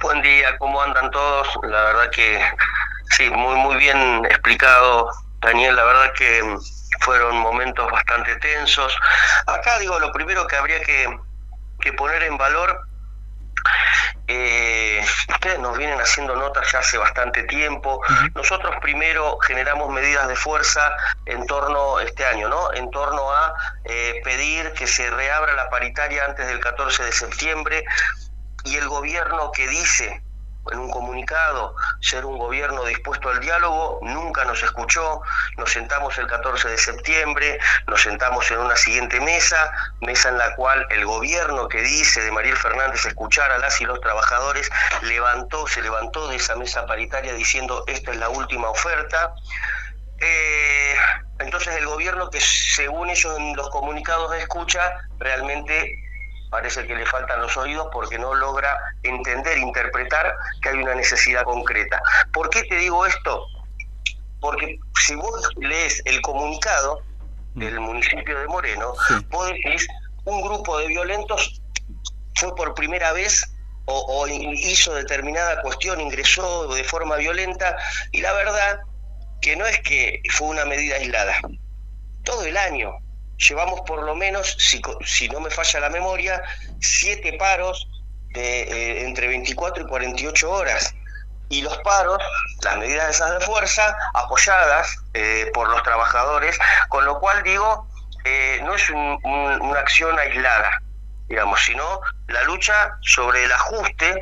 Buen día, ¿cómo andan todos? La verdad que sí, muy muy bien explicado, Daniel. La verdad que fueron momentos bastante tensos. Acá digo, lo primero que habría que, que poner en valor eh, ustedes nos vienen haciendo notas ya hace bastante tiempo. Nosotros primero generamos medidas de fuerza en torno este año, ¿no? En torno a eh, pedir que se reabra la paritaria antes del 14 de septiembre y el gobierno que dice en un comunicado ser un gobierno dispuesto al diálogo, nunca nos escuchó, nos sentamos el 14 de septiembre, nos sentamos en una siguiente mesa, mesa en la cual el gobierno que dice de Mariel Fernández escuchar a las y los trabajadores levantó, se levantó de esa mesa paritaria diciendo esta es la última oferta. Eh, entonces el gobierno que según ellos en los comunicados de escucha realmente parece que le faltan los oídos porque no logra entender, interpretar que hay una necesidad concreta. ¿Por qué te digo esto? Porque si vos lees el comunicado del municipio de Moreno, vos decís, un grupo de violentos fue por primera vez o, o, hizo determinada cuestión, ingresó de forma violenta, y la verdad que no es que fue una medida aislada. Todo el año llevamos por lo menos, si, si no me falla la memoria, siete paros de eh, entre 24 y 48 horas. Y los paros, las medidas esas de fuerza, apoyadas eh, por los trabajadores, con lo cual digo, eh, no es una acción aislada, digamos, sino la lucha sobre el ajuste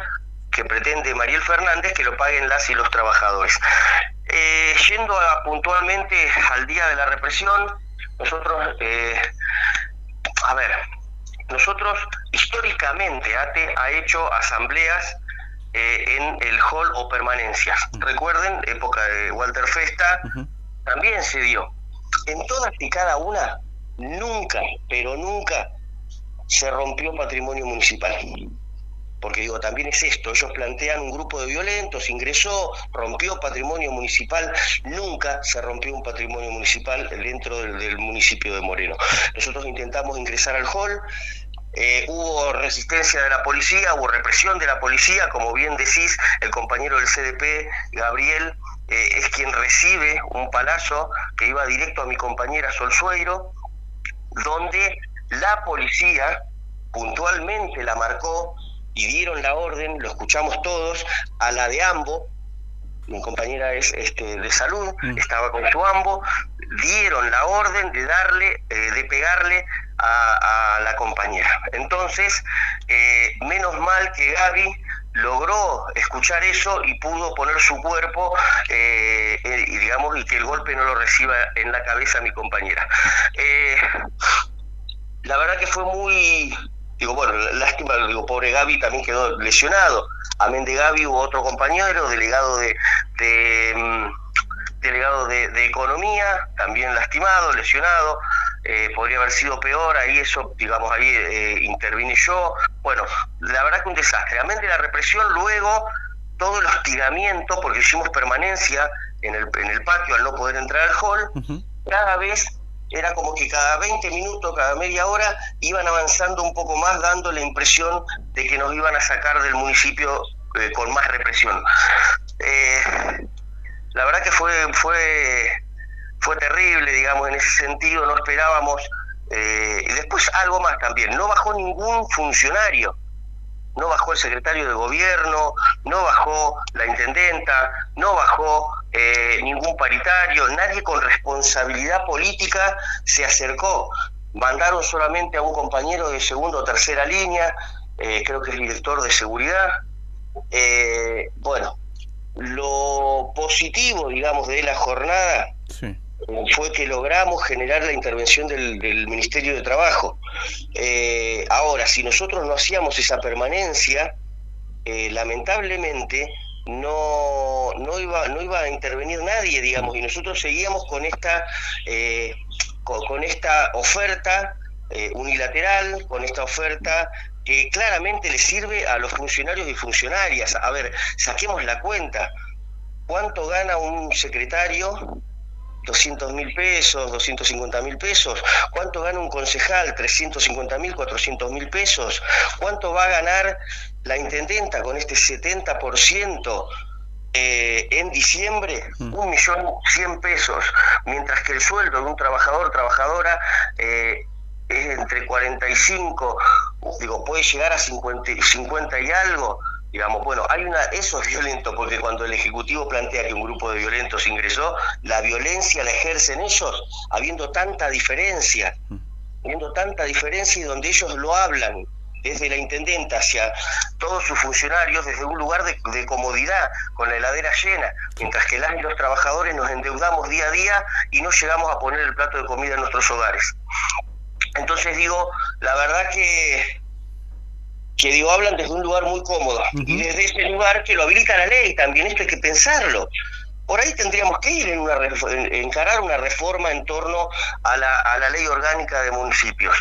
que pretende Mariel Fernández que lo paguen las y los trabajadores. yendo puntualmente al día de la represión, nosotros, eh, a ver, nosotros históricamente ATE ha hecho asambleas eh, en el hall o permanencias. Recuerden, época de Walter Festa, también se dio. En todas y cada una, nunca, pero nunca se rompió patrimonio municipal porque digo, también es esto, ellos plantean un grupo de violentos, ingresó, rompió patrimonio municipal, nunca se rompió un patrimonio municipal dentro del, municipio de Moreno. Nosotros intentamos ingresar al hall, eh, hubo resistencia de la policía, hubo represión de la policía, como bien decís, el compañero del CDP, Gabriel, eh, es quien recibe un palazo que iba directo a mi compañera Solsueiro, donde la policía puntualmente la marcó y dieron la orden, lo escuchamos todos, a la de AMBO, mi compañera es este, de salud, mm. estaba con su AMBO, dieron la orden de darle, eh, de pegarle a, la compañera. Entonces, eh, menos mal que Gaby logró escuchar eso y pudo poner su cuerpo eh, y digamos y que el golpe no lo reciba en la cabeza mi compañera. la verdad que fue muy Digo, bueno, lástima, digo, pobre Gaby también quedó lesionado. Amén de Gaby hubo otro compañero, delegado de, mm, delegado de, economía, también lastimado, lesionado. Eh, podría haber sido peor, ahí eso, digamos, ahí eh, intervine yo. Bueno, la verdad que un desastre. Amén de la represión, luego todo el hostigamiento, porque hicimos permanencia en el, en el patio al no poder entrar al hall, cada vez era como que cada 20 minutos, cada media hora, iban avanzando un poco más, dando la impresión de que nos iban a sacar del municipio eh, con más represión. Eh, la verdad que fue, fue, fue terrible, digamos, en ese sentido, no esperábamos. Eh, y después algo más también, no bajó ningún funcionario no bajó el secretario de gobierno, no bajó la intendenta, no bajó eh, ningún paritario, nadie con responsabilidad política se acercó. Mandaron solamente a un compañero de segunda o tercera línea, eh, creo que es el director de seguridad. Eh, bueno, lo positivo, digamos, de la jornada fue que logramos generar la intervención del, Ministerio de Trabajo. Ahora, si nosotros no hacíamos esa permanencia, lamentablemente no, no, iba, no iba a intervenir nadie, digamos, y nosotros seguíamos con esta, eh, con, esta oferta unilateral, con esta oferta que claramente le sirve a los funcionarios y funcionarias. A ver, saquemos la cuenta. ¿Cuánto gana un secretario 200 mil pesos, 250 mil pesos. ¿Cuánto gana un concejal? 350 mil, 400 mil pesos. ¿Cuánto va a ganar la intendenta con este 70%? Eh, en diciembre mm. un millón cien pesos, mientras que el sueldo de un trabajador trabajadora eh, es entre 45, digo, puede llegar a 50, 50 y algo, digamos, bueno, hay una, eso es violento, porque cuando el Ejecutivo plantea que un grupo de violentos ingresó, la violencia la ejercen ellos, habiendo tanta diferencia, habiendo tanta diferencia y donde ellos lo hablan, desde la intendenta hacia todos sus funcionarios, desde un lugar de, de, comodidad, con la heladera llena, mientras que las y los trabajadores nos endeudamos día a día y no llegamos a poner el plato de comida en nuestros hogares. Entonces digo, la verdad que que digo, hablan desde un lugar muy cómodo. Y desde ese lugar que lo habilita la ley también, esto hay que pensarlo. Por ahí tendríamos que ir en una encarar una reforma en torno a la, a la ley orgánica de municipios.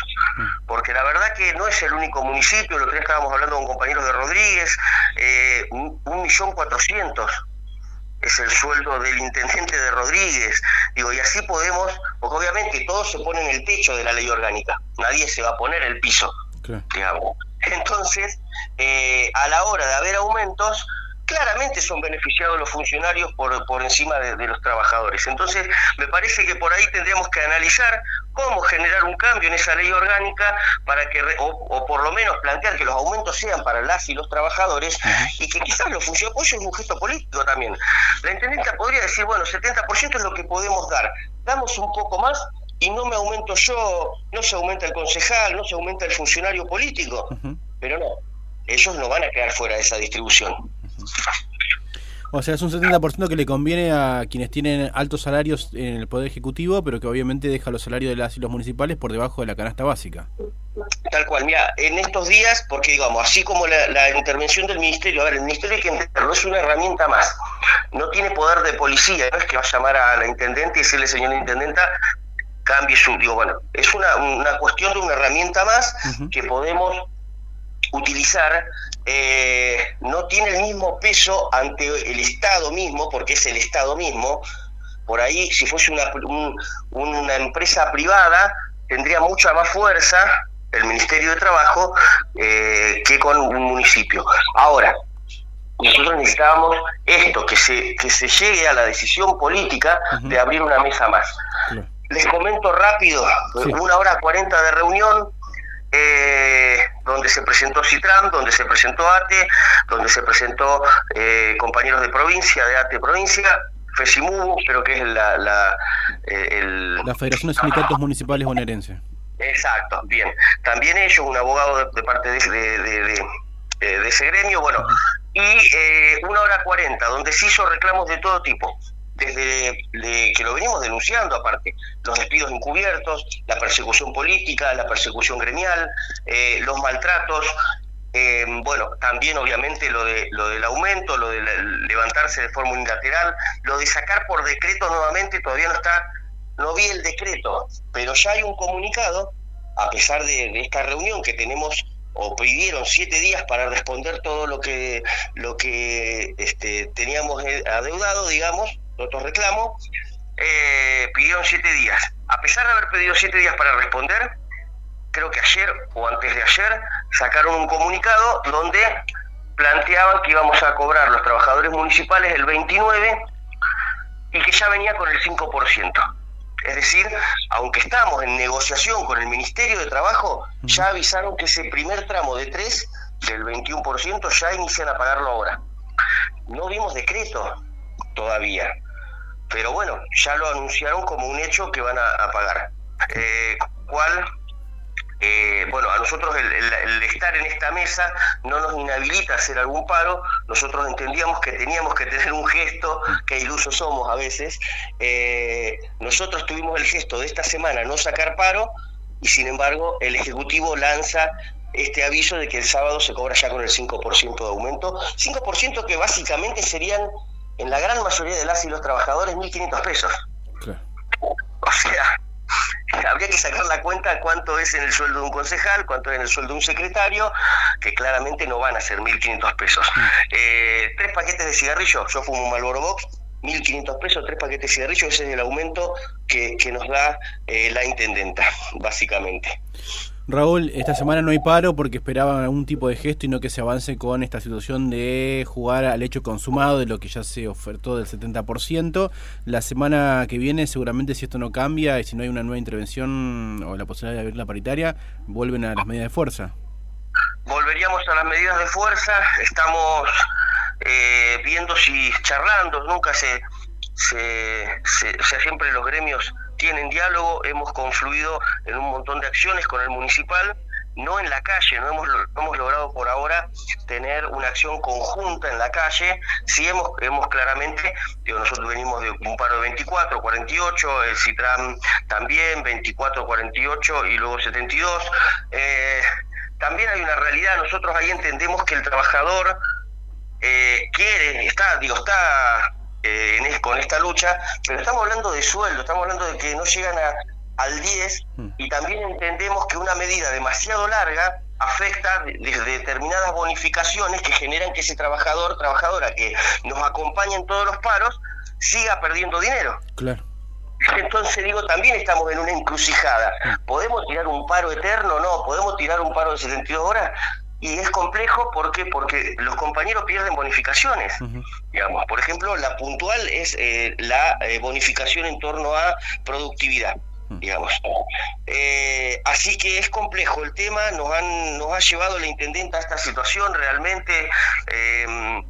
Porque la verdad que no es el único municipio, lo que estábamos hablando con compañeros de Rodríguez, eh, un millón cuatrocientos es el sueldo del intendente de Rodríguez. Digo, y así podemos, porque obviamente todos se ponen el techo de la ley orgánica, nadie se va a poner el piso, digamos. Entonces, eh, a la hora de haber aumentos, claramente son beneficiados los funcionarios por, por encima de, los trabajadores. Entonces, me parece que por ahí tendríamos que analizar cómo generar un cambio en esa ley orgánica para que, o, por lo menos plantear que los aumentos sean para las y los trabajadores y que quizás los funcionarios, pues es un gesto político también. La intendenta podría decir, bueno, 70% es lo que podemos dar, damos un poco más y no me aumento yo, no se aumenta el concejal, no se aumenta el funcionario político, pero no, ellos no van a quedar fuera de esa distribución. O sea, es un 70% que le conviene a quienes tienen altos salarios en el Poder Ejecutivo, pero que obviamente deja los salarios de las y los municipales por debajo de la canasta básica. Tal cual, mira, en estos días, porque digamos, así como la, intervención del Ministerio, a ver, el Ministerio hay que entenderlo, es una herramienta más, no tiene poder de policía, no es que va a llamar a la Intendente y decirle, señora Intendenta, cambie su, digo, bueno, es una, una cuestión de una herramienta más que podemos utilizar eh, no tiene el mismo peso ante el Estado mismo, porque es el Estado mismo. Por ahí, si fuese una, una empresa privada, tendría mucha más fuerza el Ministerio de Trabajo eh, que con un municipio. Ahora, nosotros necesitábamos esto, que se, que se llegue a la decisión política de abrir una mesa más. Les comento rápido, una hora cuarenta de reunión, eh, donde se presentó Citran, donde se presentó ATE, donde se presentó eh, compañeros de provincia, de ATE provincia, FESIMU, pero que es la... La, eh, la Federación de Sindicatos Municipales Bonaerense. Exacto, bien. También ellos, un abogado de, parte de, de, de, ese gremio, bueno, y eh, una hora cuarenta, donde se hizo reclamos de todo tipo desde que lo venimos denunciando aparte, los despidos encubiertos, la persecución política, la persecución gremial, eh, los maltratos, eh, bueno, también obviamente lo, de, lo del aumento, lo de levantarse de forma unilateral, lo de sacar por decreto nuevamente, todavía no está, no vi el decreto, pero ya hay un comunicado, a pesar de, esta reunión que tenemos o pidieron siete días para responder todo lo que lo que este, teníamos eh, adeudado, digamos, otro reclamo, eh, pidieron siete días. A pesar de haber pedido siete días para responder, creo que ayer o antes de ayer sacaron un comunicado donde planteaban que íbamos a cobrar los trabajadores municipales el 29 y que ya venía con el 5%. Es decir, aunque estamos en negociación con el Ministerio de Trabajo, ya avisaron que ese primer tramo de 3 del 21% ya inician a pagarlo ahora. No vimos decreto todavía pero bueno, ya lo anunciaron como un hecho que van a, pagar. Eh, ¿Cuál? Eh, bueno, a nosotros el, estar en esta mesa no nos inhabilita a hacer algún paro, nosotros entendíamos que teníamos que tener un gesto, que ilusos somos a veces, eh, nosotros tuvimos el gesto de esta semana no sacar paro y sin embargo el Ejecutivo lanza este aviso de que el sábado se cobra ya con el 5% de aumento, 5% que básicamente serían en la gran mayoría de las y los trabajadores 1.500 pesos. O sea, habría que sacar la cuenta cuánto es en el sueldo de un concejal, cuánto es en el sueldo de un secretario, que claramente no van a ser 1.500 pesos. Mm. Eh, tres paquetes de cigarrillos, yo fumo un Malboro Box, 1.500 pesos, tres paquetes de cigarrillos, ese es el aumento que, nos da eh, la intendenta, básicamente. Raúl, esta semana no hay paro porque esperaban algún tipo de gesto y no que se avance con esta situación de jugar al hecho consumado de lo que ya se ofertó del 70%. La semana que viene, seguramente si esto no cambia y si no hay una nueva intervención o la posibilidad de abrir la paritaria, vuelven a las medidas de fuerza. Volveríamos a las medidas de fuerza, estamos eh, viendo si charlando, nunca se, se, se, siempre los gremios tienen diálogo, hemos confluido en un montón de acciones con el municipal, no en la calle, no hemos, hemos logrado por ahora tener una acción conjunta en la calle, sí hemos, hemos claramente, digo, nosotros venimos de un paro de 24, 48, el Citram también, 24, 48 y luego 72. Eh, también hay una realidad, nosotros ahí entendemos que el trabajador eh, quiere, está, digo, está eh, con esta lucha, pero estamos hablando de sueldo, estamos hablando de que no llegan a, al 10 mm. y también entendemos que una medida demasiado larga afecta desde determinadas bonificaciones que generan que ese trabajador, trabajadora que nos acompaña en todos los paros, siga perdiendo dinero. Claro. Entonces digo, también estamos en una encrucijada. Mm. ¿Podemos tirar un paro eterno? No. ¿Podemos tirar un paro de 72 horas? Y es complejo ¿por porque los compañeros pierden bonificaciones. digamos Por ejemplo, la puntual es eh, la eh, bonificación en torno a productividad. digamos eh, así que es complejo el tema, nos, han, nos ha llevado la intendenta a esta situación realmente. Em,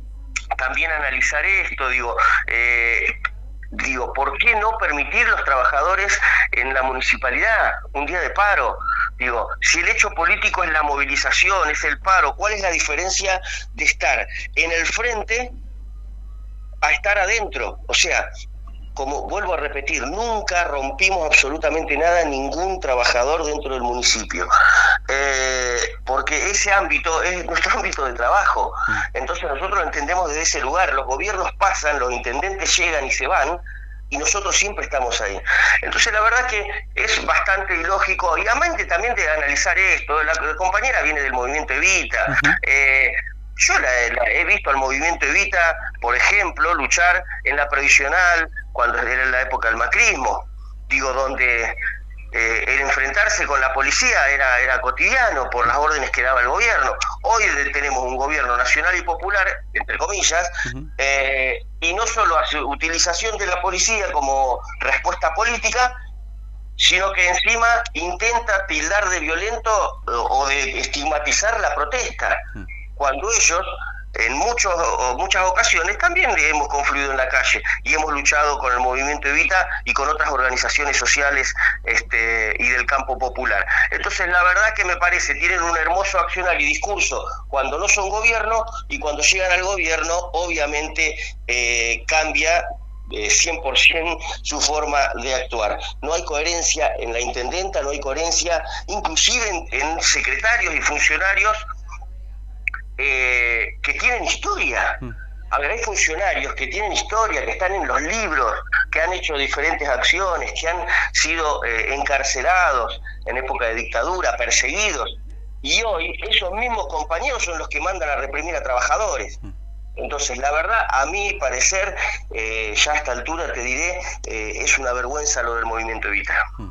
también analizar esto, digo, digo, ¿por qué no permitir los trabajadores en la municipalidad un día de paro? Digo, si el hecho político es la movilización, es el paro, ¿cuál es la diferencia de estar en el frente a estar adentro? O sea, como vuelvo a repetir, nunca rompimos absolutamente nada ningún trabajador dentro del municipio, eh, porque ese ámbito es nuestro ámbito de trabajo. Entonces nosotros lo entendemos desde ese lugar, los gobiernos pasan, los intendentes llegan y se van, y nosotros siempre estamos ahí. Entonces la verdad que es bastante ilógico y amante también de analizar esto, la, compañera viene del movimiento Evita, eh, yo la, he visto al movimiento Evita, por ejemplo, luchar en la previsional cuando era la época del macrismo, digo, donde eh, el enfrentarse con la policía era, era cotidiano por las órdenes que daba el gobierno. Hoy tenemos un gobierno nacional y popular, entre comillas, eh, y no solo hace utilización de la policía como respuesta política, sino que encima intenta tildar de violento o de estigmatizar la protesta, cuando ellos en muchos, muchas ocasiones también hemos confluido en la calle y hemos luchado con el movimiento Evita y con otras organizaciones sociales este, y del campo popular. Entonces, la verdad que me parece, tienen un hermoso accionar y discurso cuando no son gobierno y cuando llegan al gobierno, obviamente eh, cambia 100% eh, su forma de actuar. No hay coherencia en la intendenta, no hay coherencia inclusive en secretarios y funcionarios eh, que tienen historia. Mm. A ver, hay funcionarios que tienen historia, que están en los libros, que han hecho diferentes acciones, que han sido eh, encarcelados en época de dictadura, perseguidos. Y hoy esos mismos compañeros son los que mandan a reprimir a trabajadores. Mm. Entonces, la verdad, a mi parecer, eh, ya a esta altura te diré, es una vergüenza lo del movimiento Evita. Mm.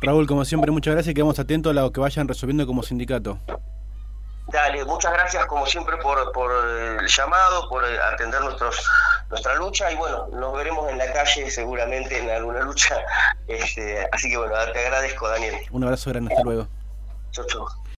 Raúl, como siempre, muchas gracias y quedamos atentos a lo que vayan resolviendo como sindicato. Dale, muchas gracias como siempre por, por el llamado, por atender nuestros, nuestra lucha y bueno, nos veremos en la calle seguramente en alguna lucha. Este, así que bueno, te agradezco Daniel. Un abrazo grande, hasta luego. Chau, chau.